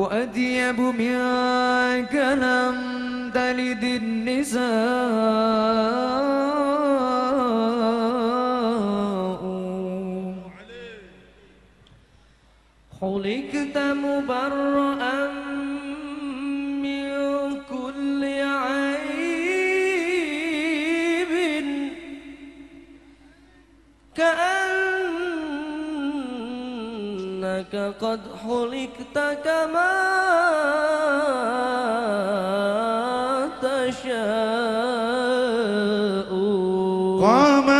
وأديب منك لم تلد النساء. خلقت مبرأ إنك قد خلقت كما تشاء. قام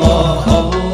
الله الله.